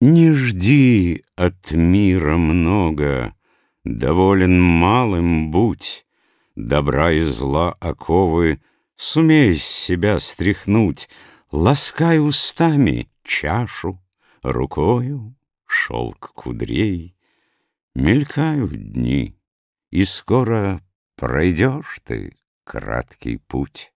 Не жди от мира много, Доволен малым будь, Добра и зла оковы Сумей с себя стряхнуть, Ласкай устами чашу, Рукою шелк кудрей. Мелькают дни, и скоро Пройдешь ты краткий путь.